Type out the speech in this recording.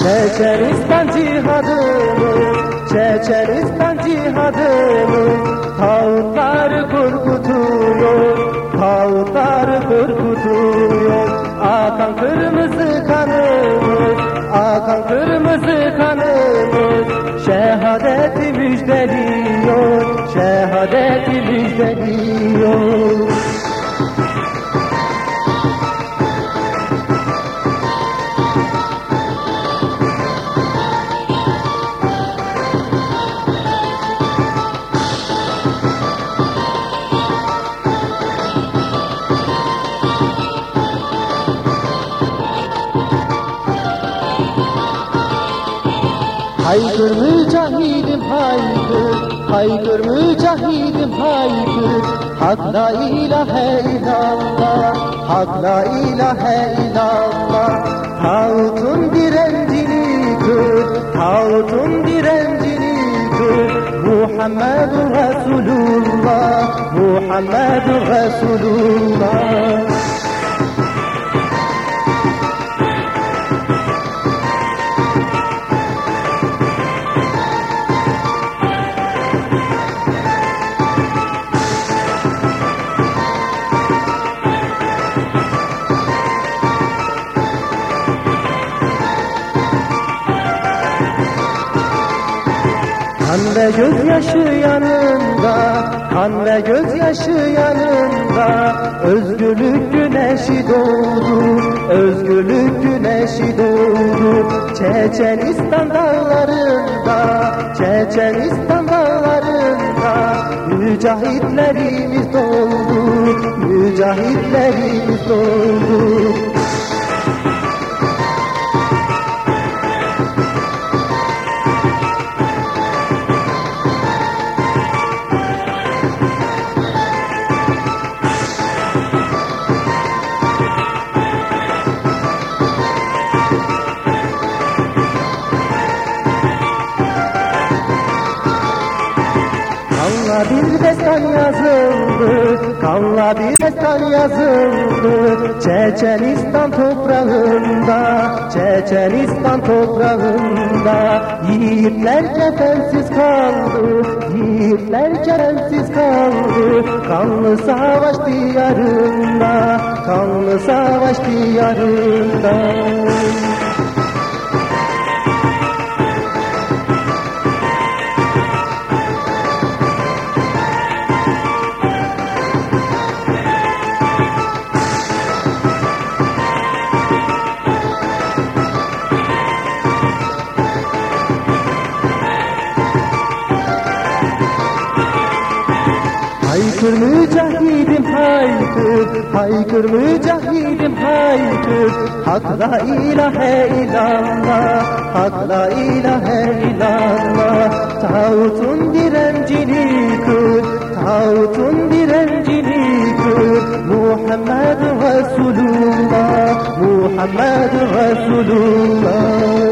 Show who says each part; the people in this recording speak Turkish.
Speaker 1: Çeçenistan cihadımız Çeçenistan cihadımız Tağutları korkutuyor Tağutları korkutuyor Akan kırmızı kanımız Akan kırmızı kanımız Şehadeti müjdeliyor Şehadeti müjdeliyor Haykır mücahidim haykır. Haykır mücahidim haykır. Hak la ilahe illallah Hak la ilahe illallah Tağutun direncini kır. Tağutun direncini kır. Muhammedun Resulullah. Muhammedun Resulullah Kan ve gözyaşı yanında, kan ve gözyaşı yanında. Özgürlük güneşi doğdu, özgürlük güneşi doğdu. Çeçenistan dağlarında, Çeçenistan dağlarında. Mücahitlerimiz doğdu, mücahitlerimiz doğdu Kanla bir destan yazıldı, kanla bir destan yazıldı. Çeçenistan toprağında, Çeçenistan toprağında Yiğitler kefensiz kaldı, yiğitler kefensiz kaldı. Kanlı savaş diyarında, kanlı savaş diyarında Haykır mücahidim haykır, haykır mücahidim haykır. Hak la ilahe illallah, hak la ilahe illallah. Tağutun direncini kır, tağutun direncini kır. Muhammed Resulullah, Muhammed Resulullah